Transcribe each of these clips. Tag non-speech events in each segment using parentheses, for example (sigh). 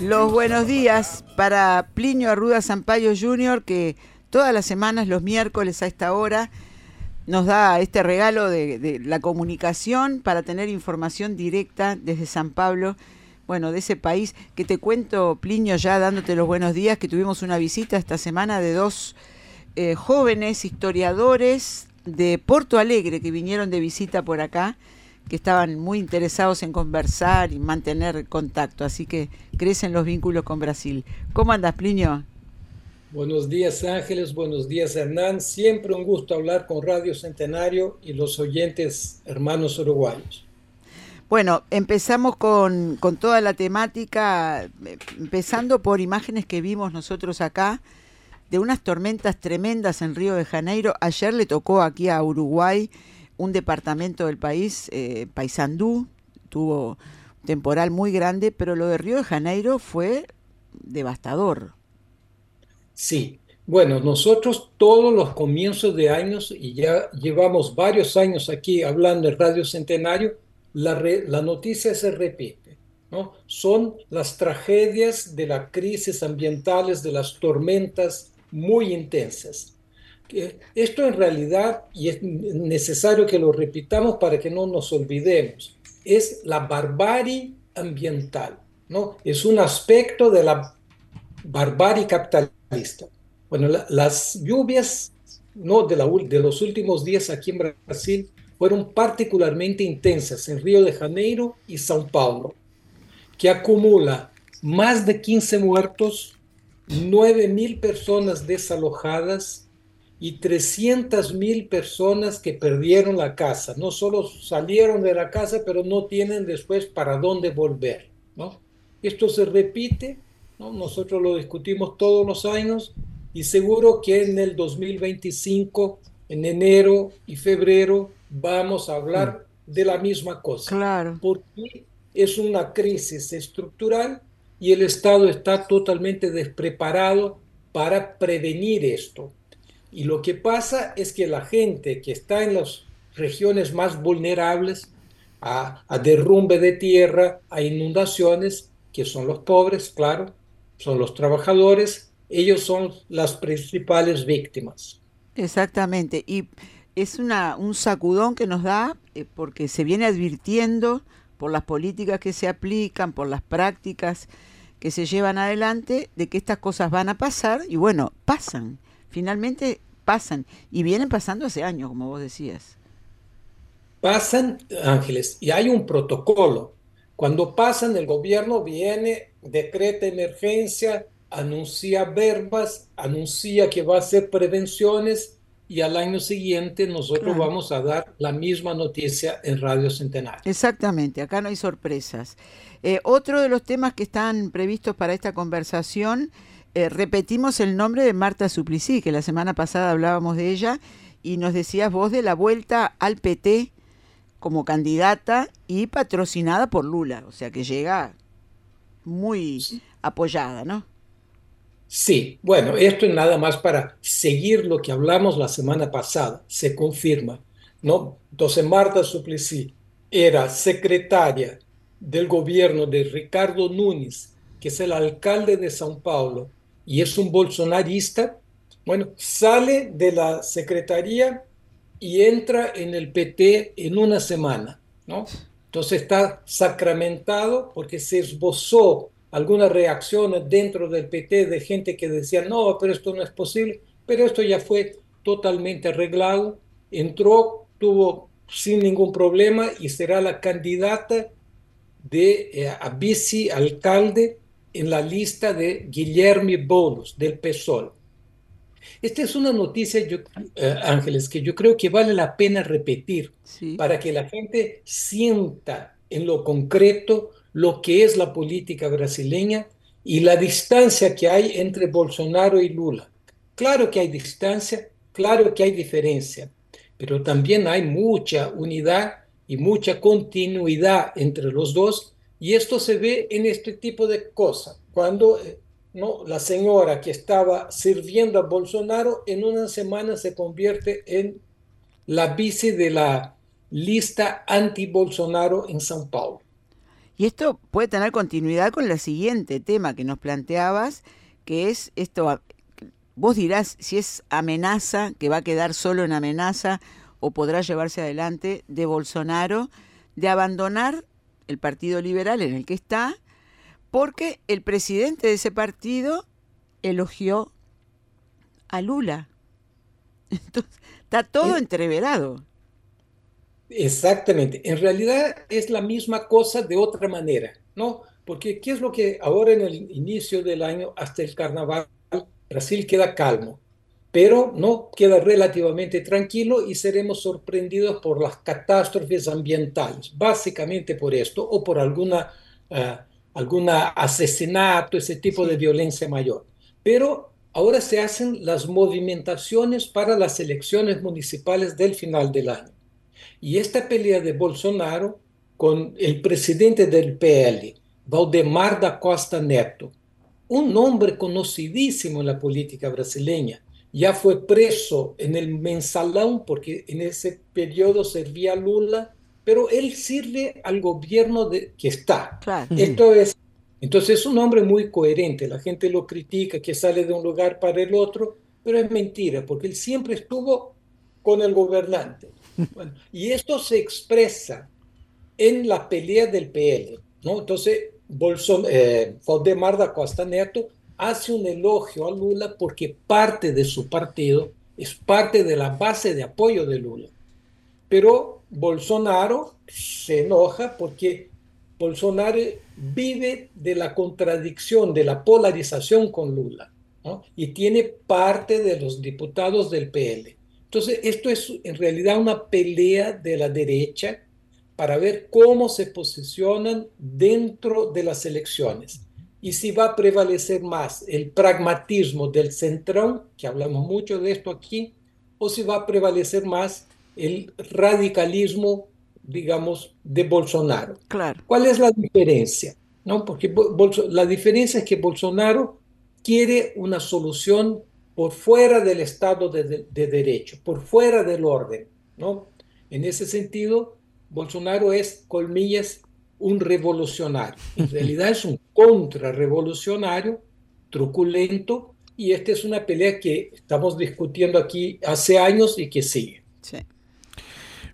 Los buenos días para Plinio Arruda Sampaio Jr., que todas las semanas, los miércoles a esta hora, nos da este regalo de, la comunicación para tener información directa desde San Pablo, bueno, de ese país, que te cuento, Plinio, ya dándote los buenos días, que tuvimos una visita esta semana de dos eh, jóvenes historiadores de Porto Alegre que vinieron de visita por acá, que estaban muy interesados en conversar y mantener contacto, así que crecen los vínculos con Brasil. ¿Cómo andas, Plinio? Buenos días Ángeles, buenos días Hernán. Siempre un gusto hablar con Radio Centenario y los oyentes hermanos uruguayos. Bueno, empezamos con, con toda la temática, eh, empezando por imágenes que vimos nosotros acá, de unas tormentas tremendas en Río de Janeiro. Ayer le tocó aquí a Uruguay un departamento del país, eh, Paysandú, tuvo temporal muy grande, pero lo de Río de Janeiro fue devastador. Sí, bueno, nosotros todos los comienzos de años, y ya llevamos varios años aquí hablando en Radio Centenario, la, re- la noticia se repite, ¿no? Son las tragedias de las crisis ambientales, de las tormentas muy intensas. Esto en realidad, y es necesario que lo repitamos para que no nos olvidemos, es la barbarie ambiental, ¿no? Es un aspecto de la barbarie capitalista. Bueno, la- las lluvias ¿no? de, la de los últimos días aquí en Brasil fueron particularmente intensas en Río de Janeiro y São Paulo, que acumula más de 15 muertos, 9 mil personas desalojadas y 300 mil personas que perdieron la casa. No solo salieron de la casa, pero no tienen después para dónde volver. ¿no? Esto se repite, ¿no? nosotros lo discutimos todos los años y seguro que en el 2025, en enero y febrero, vamos a hablar de la misma cosa Claro. porque es una crisis estructural y el Estado está totalmente despreparado para prevenir esto. Y lo que pasa es que la gente que está en las regiones más vulnerables a, derrumbe de tierra, a inundaciones, que son los pobres, claro, son los trabajadores, ellos son las principales víctimas. Exactamente, y es una, un sacudón que nos da eh, porque se viene advirtiendo por las políticas que se aplican, por las prácticas que se llevan adelante, de que estas cosas van a pasar y bueno, pasan, finalmente pasan y vienen pasando hace años, como vos decías. Pasan, Ángeles, y hay un protocolo. Cuando pasan, el gobierno viene, decreta emergencia, anuncia verbas, anuncia que va a hacer prevenciones y al año siguiente nosotros Claro. vamos a dar la misma noticia en Radio Centenario. Exactamente, acá no hay sorpresas. Eh, otro de los temas que están previstos para esta conversación, eh, repetimos el nombre de Marta Suplicy, que la semana pasada hablábamos de ella, y nos decías vos de la vuelta al PT como candidata y patrocinada por Lula, o sea que llega muy apoyada, ¿no? Sí, bueno, esto es nada más para seguir lo que hablamos la semana pasada, se confirma, ¿no? Entonces Marta Suplicy era secretaria del gobierno de Ricardo Nunes, que es el alcalde de São Paulo y es un bolsonarista, bueno, sale de la secretaría y entra en el PT en una semana, ¿no? Entonces está sacramentado porque se esbozó algunas reacciones dentro del PT de gente que decía, no, pero esto no es posible, pero esto ya fue totalmente arreglado, entró, tuvo sin ningún problema y será la candidata de eh, a vicealcalde en la lista de Guillermo Boulos del PSOL. Esta es una noticia, yo, eh, Ángeles, que yo creo que vale la pena repetir Sí. para que la gente sienta en lo concreto lo que es la política brasileña y la distancia que hay entre Bolsonaro y Lula. Claro que hay distancia, claro que hay diferencia, pero también hay mucha unidad y mucha continuidad entre los dos y esto se ve en este tipo de cosas. Cuando eh, ¿no? la señora que estaba sirviendo a Bolsonaro en una semana se convierte en la vice de la lista anti-Bolsonaro en São Paulo. Y esto puede tener continuidad con el siguiente tema que nos planteabas, que es esto, vos dirás si es amenaza, que va a quedar solo en amenaza o podrá llevarse adelante de Bolsonaro, de abandonar el Partido Liberal en el que está, porque el presidente de ese partido elogió a Lula. (laughs) Entonces, está todo entreverado. Exactamente. En realidad es la misma cosa de otra manera, ¿no? Porque ¿qué es lo que ahora en el inicio del año hasta el carnaval Brasil queda calmo, pero no queda relativamente tranquilo y seremos sorprendidos por las catástrofes ambientales, básicamente por esto o por alguna uh, alguna asesinato, ese tipo de violencia mayor. Pero ahora se hacen las movimentaciones para las elecciones municipales del final del año. Y esta pelea de Bolsonaro con el presidente del PL, Valdemar da Costa Neto, un hombre conocidísimo en la política brasileña, ya fue preso en el mensalón porque en ese periodo servía Lula, pero él sirve al gobierno de, que está. Claro. Esto es, entonces es un hombre muy coherente, la gente lo critica, que sale de un lugar para el otro, pero es mentira, porque él siempre estuvo con el gobernante. (laughs) Bueno, y esto se expresa en la pelea del PL, ¿no? Entonces, Bolson, eh, Valdemar da Costa Neto hace un elogio a Lula porque parte de su partido es parte de la base de apoyo de Lula. Pero Bolsonaro se enoja porque Bolsonaro vive de la contradicción, de la polarización con Lula, y tiene parte de los diputados del PL. Entonces, esto es en realidad una pelea de la derecha para ver cómo se posicionan dentro de las elecciones y si va a prevalecer más el pragmatismo del centrón, que hablamos mucho de esto aquí, o si va a prevalecer más el radicalismo, digamos, de Bolsonaro. Claro. ¿Cuál es la diferencia? ¿No? Porque la diferencia es que Bolsonaro quiere una solución por fuera del Estado de, de, de, Derecho, por fuera del orden. ¿no? En ese sentido, Bolsonaro es, colmillas, un revolucionario. En (laughs) realidad es un contrarrevolucionario, truculento, y esta es una pelea que estamos discutiendo aquí hace años y que sigue. Sí.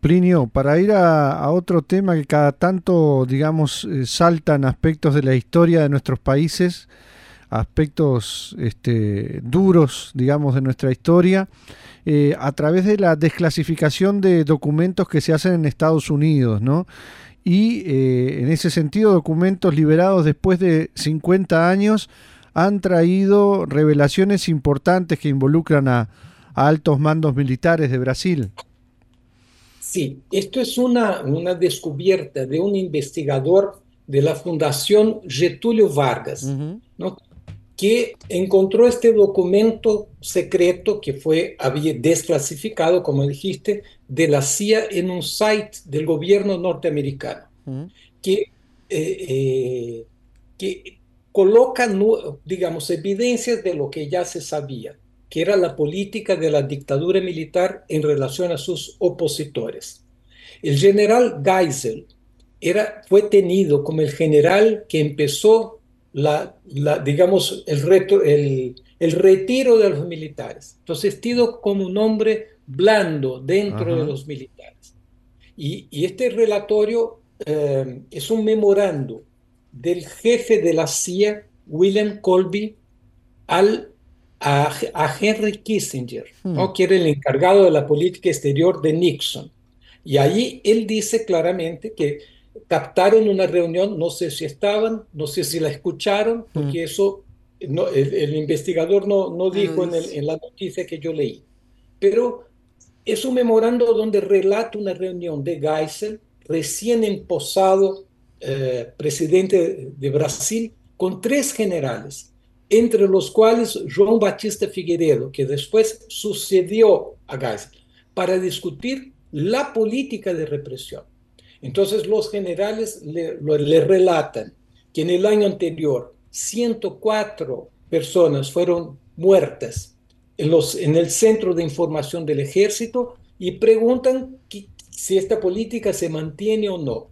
Plinio, para ir a, a, otro tema que cada tanto, digamos, eh, saltan aspectos de la historia de nuestros países, aspectos este, duros, digamos, de nuestra historia, eh, a través de la desclasificación de documentos que se hacen en Estados Unidos, ¿no? Y eh, en ese sentido, documentos liberados después de 50 años han traído revelaciones importantes que involucran a, a altos mandos militares de Brasil. Sí, esto es una, una descubierta de un investigador de la Fundación Getúlio Vargas, uh -huh. ¿no? Que encontró este documento secreto que fue había desclasificado, como dijiste, de la CIA en un site del gobierno norteamericano, que, eh, eh, que coloca, digamos, evidencias de lo que ya se sabía, que era la política de la dictadura militar en relación a sus opositores. El general Geisel era, fue tenido como el general que empezó la, la, digamos, el, retro, el, el, retiro de los militares. Entonces, tido como un hombre blando dentro Ajá. de los militares. Y, y este relatorio eh, es un memorando del jefe de la CIA, William Colby, al, a, a Henry Kissinger, hmm. ¿no? que era el encargado de la política exterior de Nixon. Y allí él dice claramente que captaron una reunión, no sé si estaban, no sé si la escucharon, porque mm. eso no, el, el, investigador no, no dijo en, el, en, la noticia que yo leí. Pero es un memorando donde relata una reunión de Geisel, recién emposado eh, presidente de Brasil con tres generales, entre los cuales João Batista Figueiredo, que después sucedió a Geisel, para discutir la política de represión. Entonces los generales le, relatan que en el año anterior 104 personas fueron muertas en el centro de información del ejército y preguntan si esta política se mantiene o no.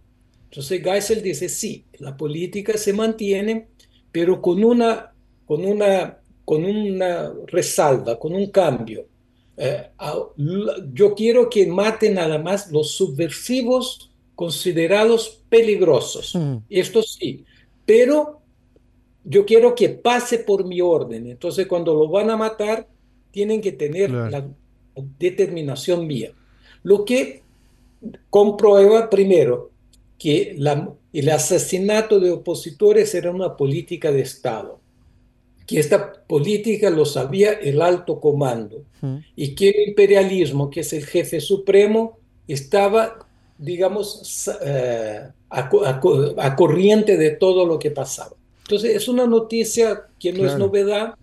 Entonces Geisel dice, sí, la política se mantiene, pero con una, con una, con una resalva, con un cambio. Eh, yo quiero que maten nada más los subversivos considerados peligrosos. Mm. Esto sí, pero yo quiero que pase por mi orden. Entonces, cuando lo van a matar, tienen que tener la determinación mía. Lo que comprueba primero que el asesinato de opositores era una política de Estado, que esta política lo sabía el alto comando y que el imperialismo, que es el jefe supremo, estaba, digamos, eh, a, corriente de todo lo que pasaba. Entonces, es una noticia que no es novedad,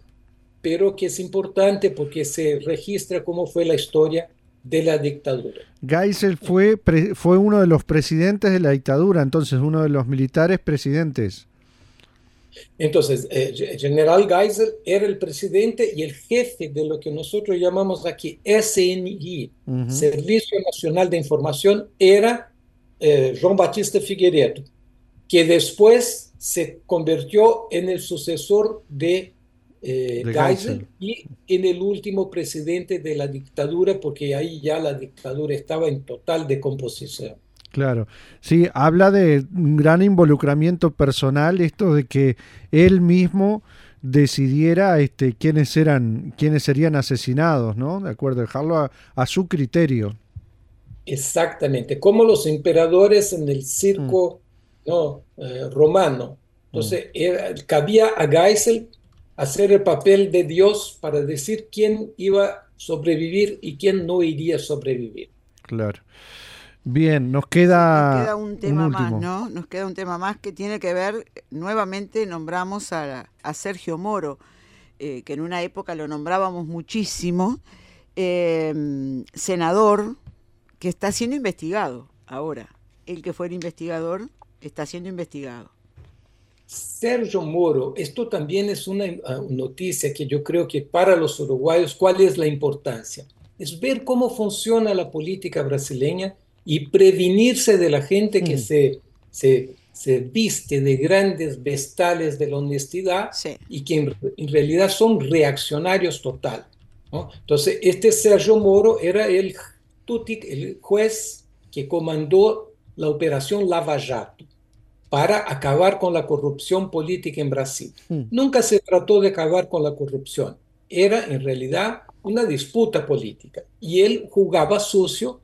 pero que es importante porque se registra cómo fue la historia de la dictadura. Geisel fue, fue uno de los presidentes de la dictadura, entonces uno de los militares presidentes. Entonces, eh, General Geisel era el presidente y el jefe de lo que nosotros llamamos aquí SNI, Servicio Nacional de Información, era eh, João Batista Figueiredo, que después se convirtió en el sucesor de eh, Geisel y en el último presidente de la dictadura, porque ahí ya la dictadura estaba en total decomposición. Claro, sí, habla de un gran involucramiento personal, esto de que él mismo decidiera este, quiénes eran, quiénes serían asesinados, ¿no? De acuerdo, dejarlo a, su criterio. Exactamente, como los emperadores en el circo mm. ¿no? Eh, romano. Entonces, mm. cabía a Geisel hacer el papel de Dios para decir quién iba a sobrevivir y quién no iría a sobrevivir. Claro. Bien, nos queda, un tema más, ¿no? Nos queda un tema más que tiene que ver, nuevamente nombramos a, Sergio Moro, eh, que en una época lo nombrábamos muchísimo, eh, senador que está siendo investigado ahora. El que fue el investigador está siendo investigado. Sergio Moro, esto también es una ah, noticia que yo creo que para los uruguayos, ¿cuál es la importancia? Es ver cómo funciona la política brasileña y prevenirse de la gente que mm. se, se, se, viste de grandes vestales de la honestidad y que en, realidad son reaccionarios total. Entonces, este Sergio Moro era el, el juez que comandó la operación Lava Jato para acabar con la corrupción política en Brasil. Nunca se trató de acabar con la corrupción, era en realidad una disputa política y él jugaba sucio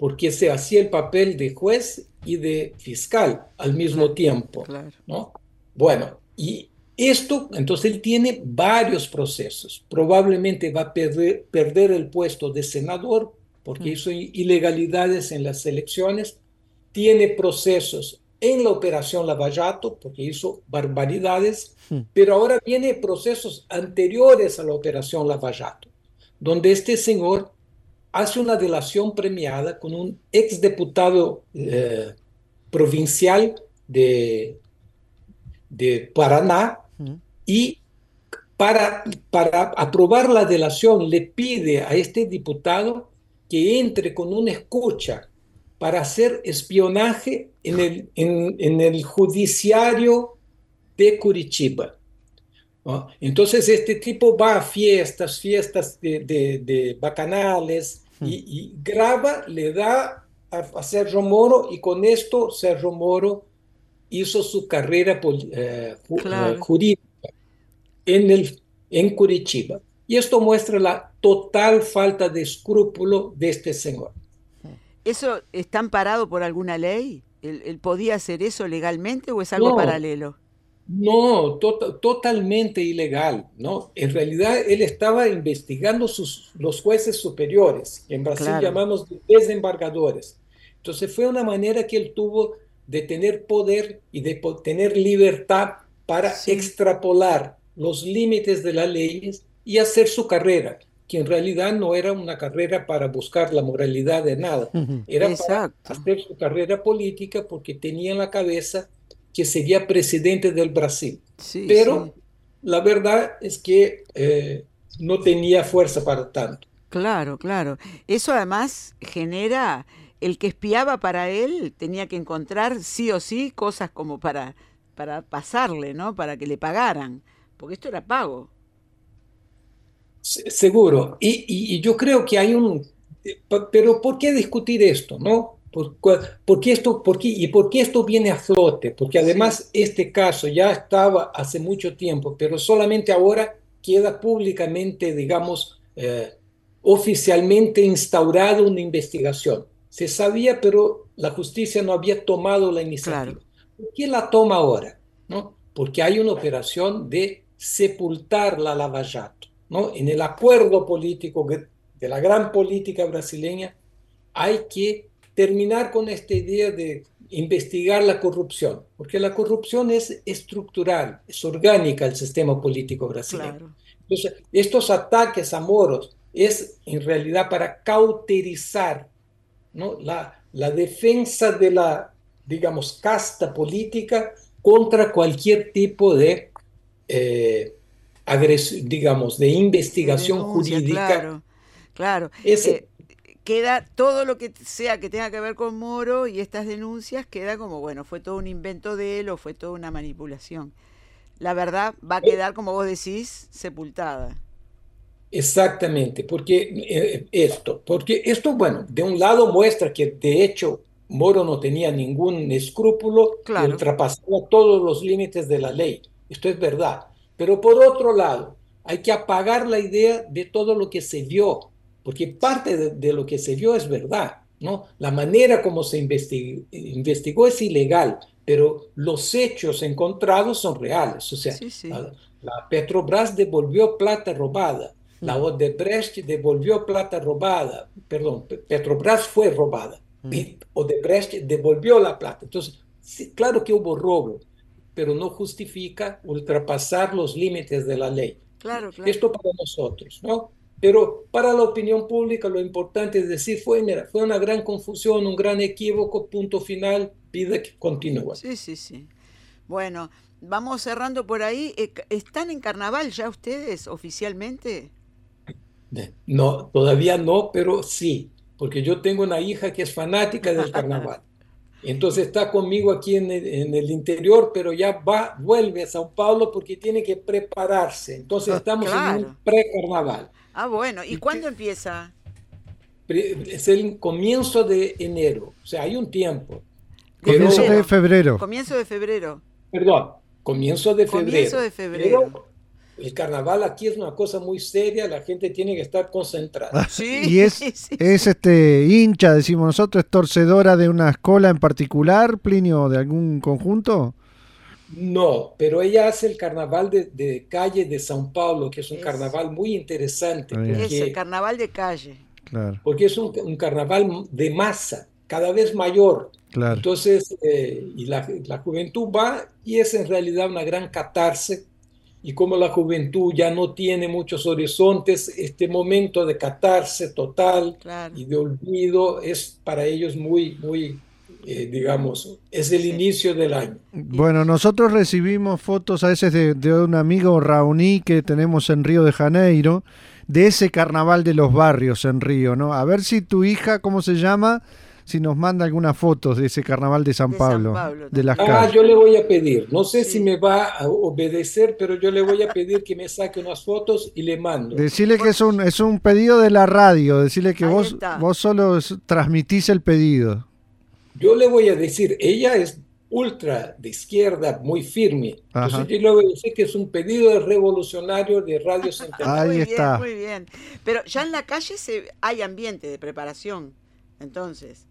porque se hacía el papel de juez y de fiscal al mismo tiempo. ¿no? Bueno, y esto, entonces él tiene varios procesos. Probablemente va a perder, perder el puesto de senador porque hmm. hizo ilegalidades en las elecciones. Tiene procesos en la operación Lavallato, porque hizo barbaridades, hmm. pero ahora viene procesos anteriores a la operación Lavallato, donde este señor hace una delación premiada con un exdiputado eh, provincial de, de Paraná y para, para aprobar la delación le pide a este diputado que entre con una escucha para hacer espionaje en el, en, el judiciario de Curitiba. Entonces este tipo va a fiestas, fiestas de, bacanales hmm. y, graba, le da a, Sergio Moro y con esto Sergio Moro hizo su carrera eh, eh, jurídica en, el, en Curitiba. Y esto muestra la total falta de escrúpulo de este señor. ¿Eso está amparado por alguna ley? ¿Él, podía hacer eso legalmente o es algo paralelo? No, totalmente ilegal, ¿no? En realidad él estaba investigando sus, los jueces superiores, en Brasil llamamos desembargadores. Entonces fue una manera que él tuvo de tener poder y de tener libertad para extrapolar los límites de las leyes y hacer su carrera, que en realidad no era una carrera para buscar la moralidad de nada, era para hacer su carrera política porque tenía en la cabeza que sería presidente del Brasil. Pero la verdad es que eh, no tenía fuerza para tanto. Claro, claro. Eso además genera, el que espiaba para él tenía que encontrar sí o sí cosas como para, para pasarle, ¿no? Para que le pagaran, porque esto era pago. Seguro. Y, yo creo que hay un... Pero ¿por qué discutir esto, no? ¿Por, qué esto, por qué, ¿Y por qué esto viene a flote? Porque además este caso ya estaba hace mucho tiempo, pero solamente ahora queda públicamente, digamos, eh, oficialmente instaurado una investigación. Se sabía, pero la justicia no había tomado la iniciativa. ¿Por qué la toma ahora? ¿No? Porque hay una operación de sepultar la Lava Jato. ¿no? En el acuerdo político de la gran política brasileña hay que terminar con esta idea de investigar la corrupción, porque la corrupción es estructural, es orgánica el sistema político brasileño. Entonces, estos ataques a moros es en realidad para cauterizar ¿no? la, la defensa de la, digamos, casta política contra cualquier tipo de, eh, digamos, de investigación jurídica. Claro, claro. Eh, queda todo lo que sea que tenga que ver con Moro y estas denuncias queda como, bueno, fue todo un invento de él o fue toda una manipulación. La verdad va a eh. quedar, como vos decís, sepultada. Exactamente, porque eh, esto, porque esto, bueno, de un lado muestra que de hecho Moro no tenía ningún escrúpulo claro. ultrapasaba todos los límites de la ley. Esto es verdad. Pero por otro lado, hay que apagar la idea de todo lo que se vio, porque parte de, lo que se vio es verdad, ¿no? La manera como se investigó, investigó es ilegal, pero los hechos encontrados son reales. O sea, la Petrobras devolvió plata robada la Odebrecht devolvió plata robada, perdón, Petrobras fue robada. Odebrecht devolvió la plata. Entonces, claro que hubo robo, pero no justifica ultrapasar los límites de la ley. Claro, claro. Esto para nosotros, ¿no? Pero para la opinión pública lo importante es decir, fue, fue una gran confusión, un gran equívoco, punto final, pide que continúe. Sí, sí, sí. Bueno, vamos cerrando por ahí. Eh, ¿Están en carnaval ya ustedes oficialmente? No, todavía no, pero sí, porque yo tengo una hija que es fanática del carnaval. (laughs) Entonces está conmigo aquí en el, interior, pero ya va, vuelve a Sao Paulo porque tiene que prepararse. Entonces ah, estamos en un pre-carnaval. Ah, bueno. ¿Y cuándo empieza? Es el comienzo de enero. O sea, hay un tiempo. Comienzo de febrero. Comienzo de febrero. Perdón, comienzo de febrero. Comienzo de febrero el carnaval aquí es una cosa muy seria, la gente tiene que estar concentrada. Ah, y es, (laughs) es este hincha, decimos nosotros, es torcedora de una escuela en particular, Plinio, de algún conjunto. No, pero ella hace el carnaval de, calle de São Paulo, que es un carnaval muy interesante. es el carnaval de calle. Claro. Porque es un, carnaval de masa, cada vez mayor. Claro. Entonces, eh, y la, la, juventud va y es en realidad una gran catarse y como la juventud ya no tiene muchos horizontes, este momento de catarse total y de olvido es para ellos muy, muy, eh, digamos, es el inicio del año. Bueno, nosotros recibimos fotos a veces de, de un amigo Raoni que tenemos en Río de Janeiro, de ese carnaval de los barrios en Río, ¿no? A ver si tu hija, ¿cómo se llama? si nos manda algunas fotos de ese carnaval de San Pablo, de las Ah, yo le voy a pedir, no sé si me va a obedecer, pero yo le voy a pedir que me saque unas fotos y le mando. Decirle que es un, es un pedido de la radio, decirle que vos, vos solo transmitís el pedido. Yo le voy a decir, ella es ultra de izquierda, muy firme. Entonces yo le voy a decir que es un pedido revolucionario de Radio (laughs) Centenario. Ahí está. muy bien. Pero ya en la calle se, hay ambiente de preparación, entonces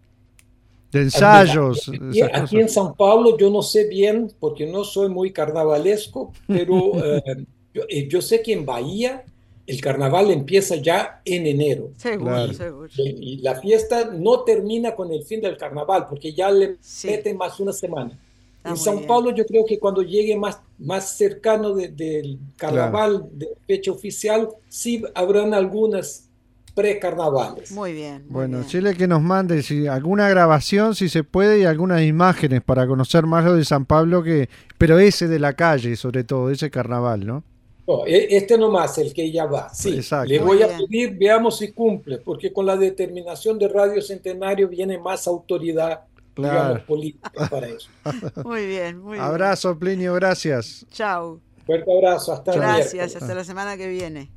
de ensayos. Aquí, en San Pablo yo no sé bien, porque no soy muy carnavalesco, pero (laughs) eh, eh, yo, sé que en Bahía el carnaval empieza ya en enero. Seguro, Claro. seguro. Y, y la fiesta no termina con el fin del carnaval, porque ya le Sí. meten más una semana. Está en Sao bien. Paulo yo creo que cuando llegue más, más cercano de- del carnaval, de fecha oficial, sí habrán algunas precarnavales. Muy bien. muy Bueno, bien. Chile que nos mande si, alguna grabación, si se puede, y algunas imágenes para conocer más lo de San Pablo, que pero ese de la calle, sobre todo, ese carnaval, ¿no? No, e- este nomás, el que ya va. Sí, Exacto. le voy a pedir, veamos si cumple, porque con la determinación de Radio Centenario viene más autoridad, Claro. digamos, política para eso. (laughs) Muy bien, muy bien. Abrazo, Plinio, gracias. Chao. Fuerte abrazo, hasta Gracias. Hasta la semana que viene.